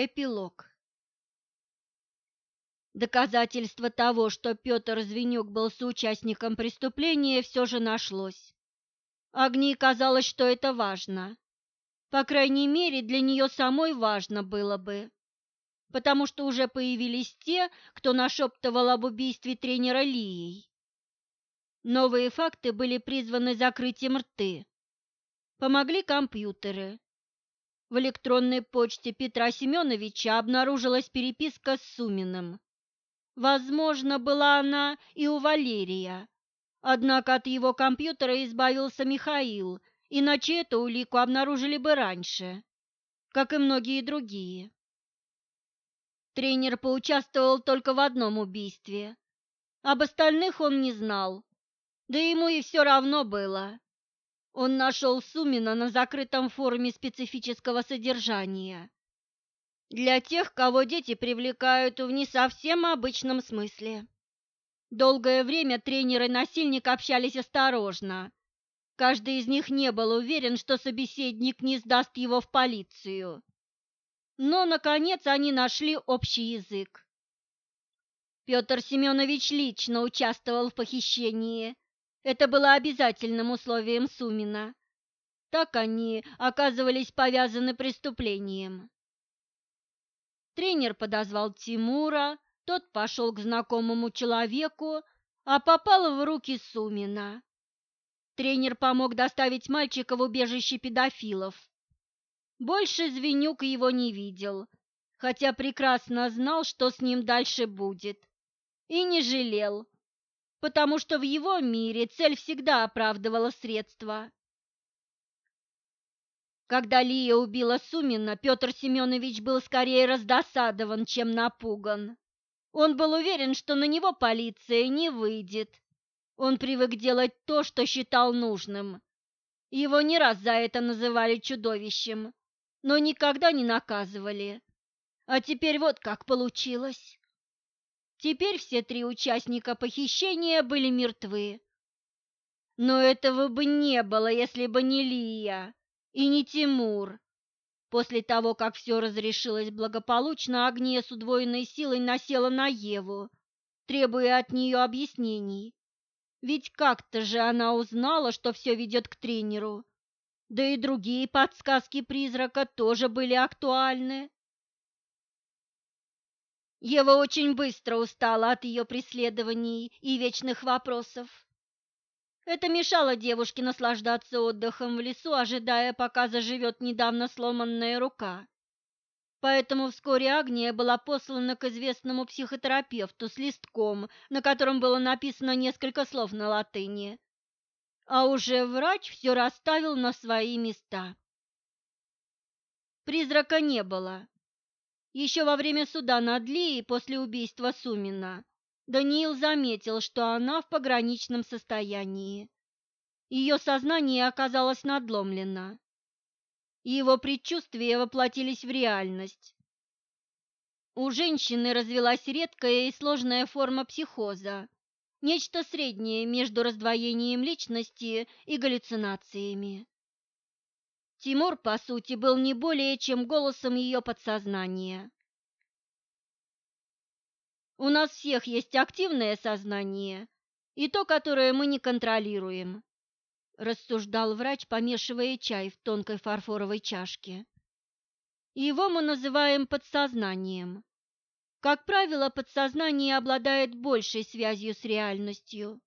Эпилог Доказательство того, что Петр Звенюк был соучастником преступления, все же нашлось. Агнии казалось, что это важно. По крайней мере, для нее самой важно было бы. Потому что уже появились те, кто нашептывал об убийстве тренера Лией. Новые факты были призваны закрытием рты. Помогли компьютеры. В электронной почте Петра Семеновича обнаружилась переписка с Суминым. Возможно, была она и у Валерия. Однако от его компьютера избавился Михаил, иначе эту улику обнаружили бы раньше, как и многие другие. Тренер поучаствовал только в одном убийстве. Об остальных он не знал, да ему и все равно было. Он нашел Сумина на закрытом форуме специфического содержания для тех, кого дети привлекают в не совсем обычном смысле. Долгое время тренер и насильник общались осторожно. Каждый из них не был уверен, что собеседник не сдаст его в полицию. Но, наконец, они нашли общий язык. Петр Семенович лично участвовал в похищении. Это было обязательным условием Сумина. Так они оказывались повязаны преступлением. Тренер подозвал Тимура, тот пошел к знакомому человеку, а попал в руки Сумина. Тренер помог доставить мальчика в убежище педофилов. Больше Звенюк его не видел, хотя прекрасно знал, что с ним дальше будет. И не жалел, потому что в его мире цель всегда оправдывала средства. Когда Лия убила Сумина, Петр Семенович был скорее раздосадован, чем напуган. Он был уверен, что на него полиция не выйдет. Он привык делать то, что считал нужным. Его не раз за это называли чудовищем, но никогда не наказывали. А теперь вот как получилось. Теперь все три участника похищения были мертвы. Но этого бы не было, если бы не Лия. И не Тимур. После того, как все разрешилось благополучно, Агния с удвоенной силой насела на Еву, требуя от нее объяснений. Ведь как-то же она узнала, что все ведет к тренеру. Да и другие подсказки призрака тоже были актуальны. Ева очень быстро устала от ее преследований и вечных вопросов. Это мешало девушке наслаждаться отдыхом в лесу, ожидая, пока заживет недавно сломанная рука. Поэтому вскоре Агния была послана к известному психотерапевту с листком, на котором было написано несколько слов на латыни. А уже врач все расставил на свои места. Призрака не было. Еще во время суда над Лией после убийства Сумина Даниил заметил, что она в пограничном состоянии. Ее сознание оказалось надломлено. Его предчувствия воплотились в реальность. У женщины развилась редкая и сложная форма психоза, нечто среднее между раздвоением личности и галлюцинациями. Тимур, по сути, был не более чем голосом ее подсознания. У нас всех есть активное сознание и то, которое мы не контролируем, рассуждал врач, помешивая чай в тонкой фарфоровой чашке. Его мы называем подсознанием. Как правило, подсознание обладает большей связью с реальностью.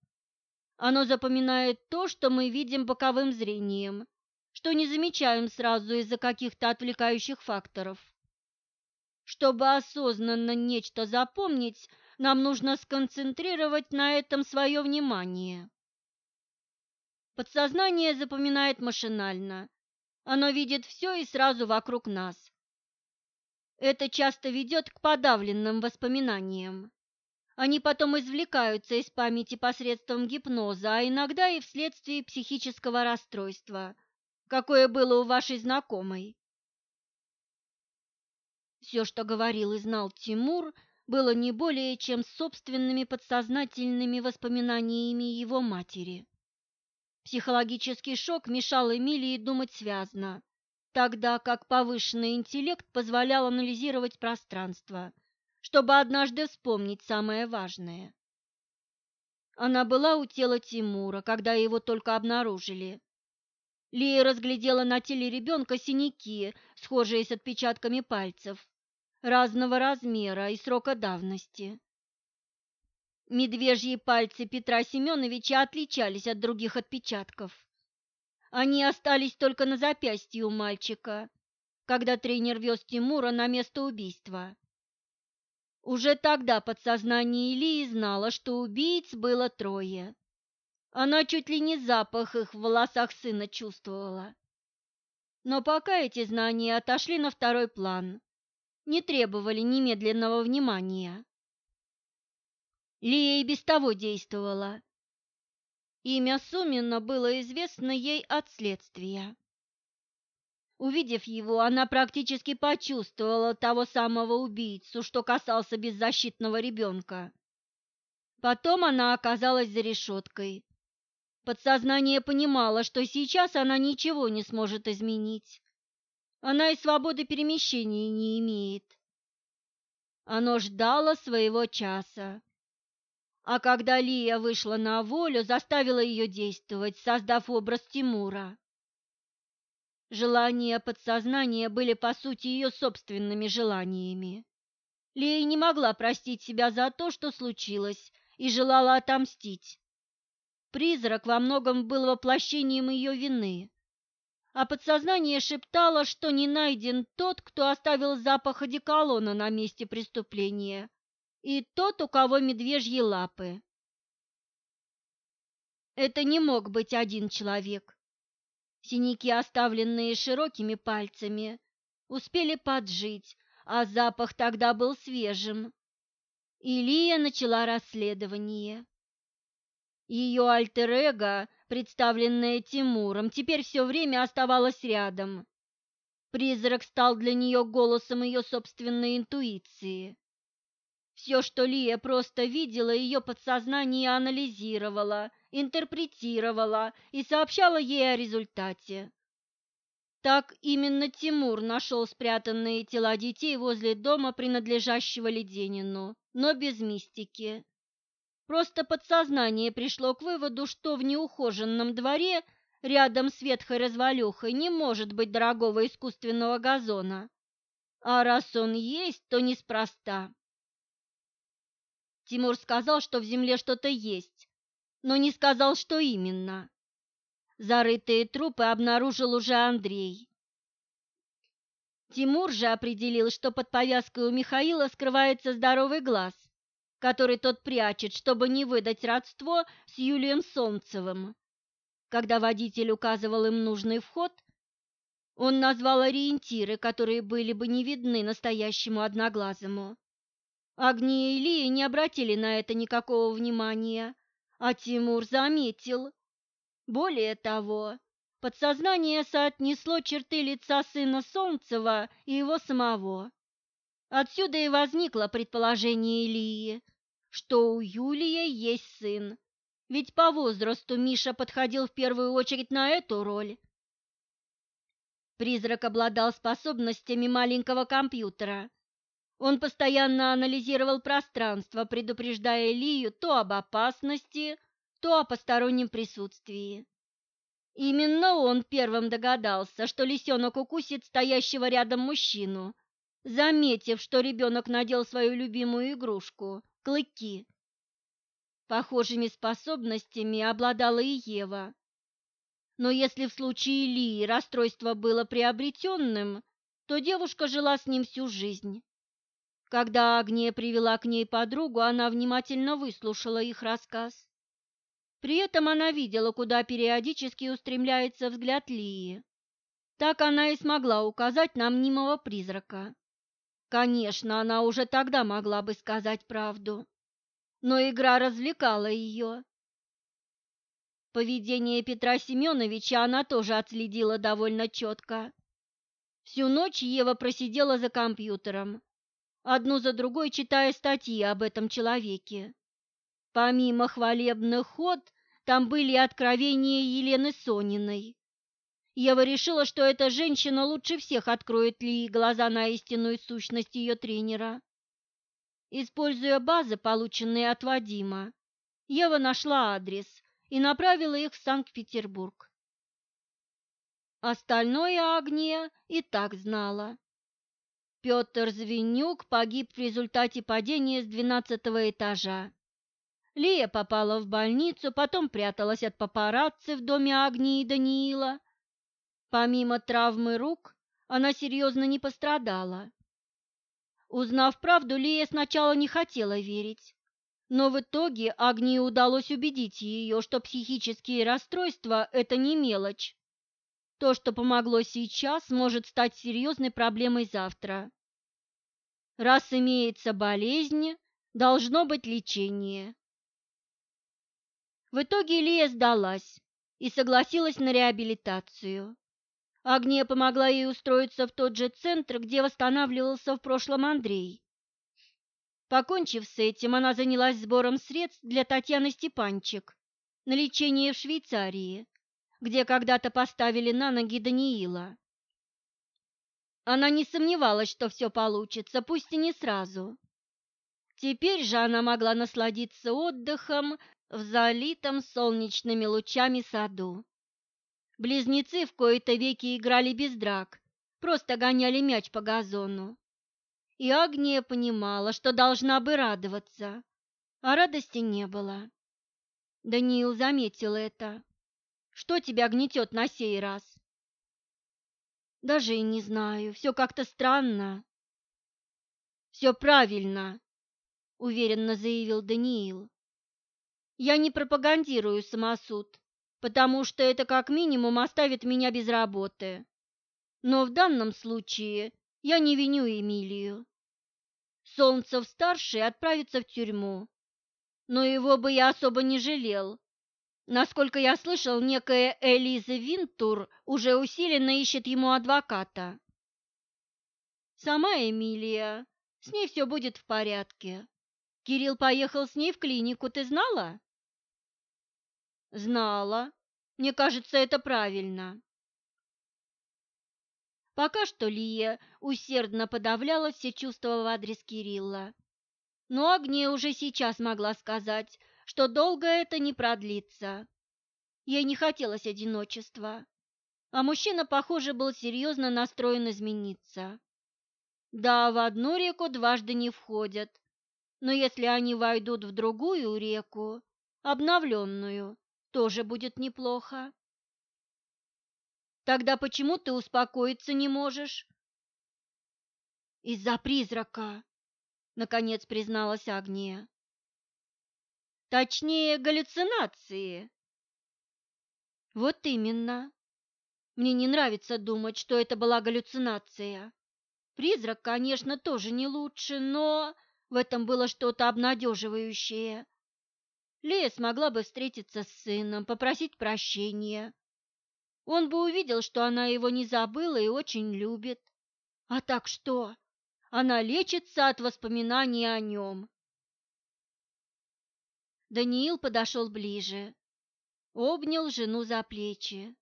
Оно запоминает то, что мы видим боковым зрением, что не замечаем сразу из-за каких-то отвлекающих факторов. Чтобы осознанно нечто запомнить, нам нужно сконцентрировать на этом свое внимание. Подсознание запоминает машинально. Оно видит все и сразу вокруг нас. Это часто ведет к подавленным воспоминаниям. Они потом извлекаются из памяти посредством гипноза, а иногда и вследствие психического расстройства, какое было у вашей знакомой. Все, что говорил и знал Тимур, было не более чем собственными подсознательными воспоминаниями его матери. Психологический шок мешал Эмилии думать связно. тогда как повышенный интеллект позволял анализировать пространство, чтобы однажды вспомнить самое важное. Она была у тела Тимура, когда его только обнаружили. Лия разглядела на теле ребенка синяки, схожие с отпечатками пальцев, разного размера и срока давности. Медвежьи пальцы Петра Семеновича отличались от других отпечатков. Они остались только на запястье у мальчика, когда тренер вез Тимура на место убийства. Уже тогда подсознание Ильи знало, что убийц было трое. Она чуть ли не запах их в волосах сына чувствовала. Но пока эти знания отошли на второй план, не требовали немедленного внимания. Лия и без того действовала. Имя Сумина было известно ей от следствия. Увидев его, она практически почувствовала того самого убийцу, что касался беззащитного ребенка. Потом она оказалась за решеткой. Подсознание понимало, что сейчас она ничего не сможет изменить. Она и свободы перемещения не имеет. Оно ждало своего часа. А когда Лия вышла на волю, заставила ее действовать, создав образ Тимура. Желания подсознания были, по сути, ее собственными желаниями. Лия не могла простить себя за то, что случилось, и желала отомстить. Призрак во многом был воплощением ее вины, а подсознание шептало, что не найден тот, кто оставил запах одеколона на месте преступления, и тот, у кого медвежьи лапы. Это не мог быть один человек. Синяки, оставленные широкими пальцами, успели поджить, а запах тогда был свежим. Илия начала расследование. Ее альтер-эго, представленное Тимуром, теперь все время оставалось рядом. Призрак стал для нее голосом ее собственной интуиции. Все, что Лия просто видела, ее подсознание анализировало, интерпретировало и сообщало ей о результате. Так именно Тимур нашел спрятанные тела детей возле дома, принадлежащего Леденину, но без мистики. Просто подсознание пришло к выводу, что в неухоженном дворе рядом с ветхой развалюхой не может быть дорогого искусственного газона. А раз он есть, то неспроста. Тимур сказал, что в земле что-то есть, но не сказал, что именно. Зарытые трупы обнаружил уже Андрей. Тимур же определил, что под повязкой у Михаила скрывается здоровый глаз, который тот прячет, чтобы не выдать родство с Юлием Солнцевым. Когда водитель указывал им нужный вход, он назвал ориентиры, которые были бы не видны настоящему одноглазому. Агния и Лия не обратили на это никакого внимания, а Тимур заметил. Более того, подсознание соотнесло черты лица сына Солнцева и его самого. Отсюда и возникло предположение Ильи, что у Юлии есть сын, ведь по возрасту Миша подходил в первую очередь на эту роль. Призрак обладал способностями маленького компьютера – он постоянно анализировал пространство, предупреждая Лию то об опасности, то о постороннем присутствии. Именно он первым догадался, что лисенок укусит стоящего рядом мужчину, заметив, что ребенок надел свою любимую игрушку – клыки. Похожими способностями обладала и Ева. Но если в случае Лии расстройство было приобретенным, то девушка жила с ним всю жизнь. Когда Агния привела к ней подругу, она внимательно выслушала их рассказ. При этом она видела, куда периодически устремляется взгляд Лии. Так она и смогла указать на мнимого призрака. Конечно, она уже тогда могла бы сказать правду, но игра развлекала ее. Поведение Петра Семеновича она тоже отследила довольно четко. Всю ночь Ева просидела за компьютером, одну за другой читая статьи об этом человеке. Помимо хвалебных ход, там были откровения Елены Сониной. Ева решила, что эта женщина лучше всех откроет Лии глаза на истинную сущность ее тренера. Используя базы, полученные от Вадима, Ева нашла адрес и направила их в Санкт-Петербург. Остальное Агния и так знала. Петр Звенюк погиб в результате падения с двенадцатого этажа. Лия попала в больницу, потом пряталась от папарацци в доме Агнии и Даниила. Помимо травмы рук, она серьезно не пострадала. Узнав правду, Лия сначала не хотела верить, но в итоге Агнии удалось убедить ее, что психические расстройства – это не мелочь. То, что помогло сейчас, может стать серьезной проблемой завтра. Раз имеется болезнь, должно быть лечение. В итоге Лия сдалась и согласилась на реабилитацию. Агния помогла ей устроиться в тот же центр, где восстанавливался в прошлом Андрей. Покончив с этим, она занялась сбором средств для Татьяны Степанчик на лечение в Швейцарии, где когда-то поставили на ноги Даниила. Она не сомневалась, что все получится, пусть и не сразу. Теперь же она могла насладиться отдыхом в залитом солнечными лучами саду. Близнецы в кои-то веки играли без драк, просто гоняли мяч по газону. И Агния понимала, что должна бы радоваться, а радости не было. Даниил заметил это. «Что тебя гнетет на сей раз?» «Даже и не знаю, все как-то странно». «Все правильно», — уверенно заявил Даниил. «Я не пропагандирую самосуд потому что это как минимум оставит меня без работы. Но в данном случае я не виню Эмилию. Солнцев-старший отправится в тюрьму, но его бы я особо не жалел. Насколько я слышал, некая Элиза Винтур уже усиленно ищет ему адвоката. Сама Эмилия, с ней все будет в порядке. Кирилл поехал с ней в клинику, ты знала? Знала. Мне кажется, это правильно. Пока что Лия усердно подавляла все чувства в адрес Кирилла. Но Агния уже сейчас могла сказать, что долго это не продлится. Ей не хотелось одиночества, а мужчина, похоже, был серьезно настроен измениться. Да, в одну реку дважды не входят, но если они войдут в другую реку, обновленную, тоже будет неплохо. Тогда почему ты успокоиться не можешь? Из-за призрака, наконец призналась Агния. Точнее, галлюцинации. Вот именно. Мне не нравится думать, что это была галлюцинация. Призрак, конечно, тоже не лучше, но в этом было что-то обнадеживающее. Лея смогла бы встретиться с сыном, попросить прощения. Он бы увидел, что она его не забыла и очень любит. А так что? Она лечится от воспоминаний о нем. Даниил подошел ближе, обнял жену за плечи.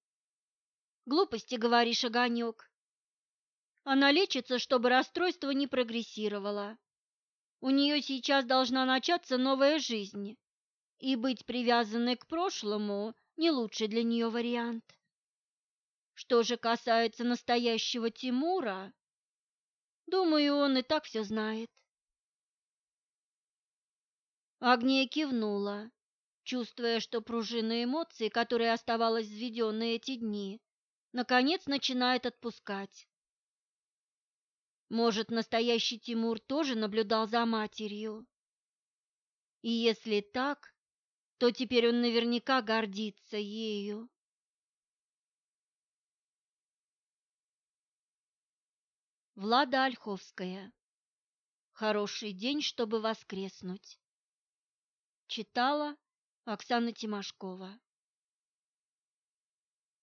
«Глупости, говоришь, огонек. Она лечится, чтобы расстройство не прогрессировало. У нее сейчас должна начаться новая жизнь и быть привязанной к прошлому не лучший для нее вариант. Что же касается настоящего Тимура, думаю, он и так все знает. Агния кивнула, чувствуя, что пружина эмоций, которая оставалась взведенной эти дни, наконец начинает отпускать. Может, настоящий Тимур тоже наблюдал за матерью? И если так, то теперь он наверняка гордится ею. Влада Ольховская. Хороший день, чтобы воскреснуть. Читала Оксана Тимошкова.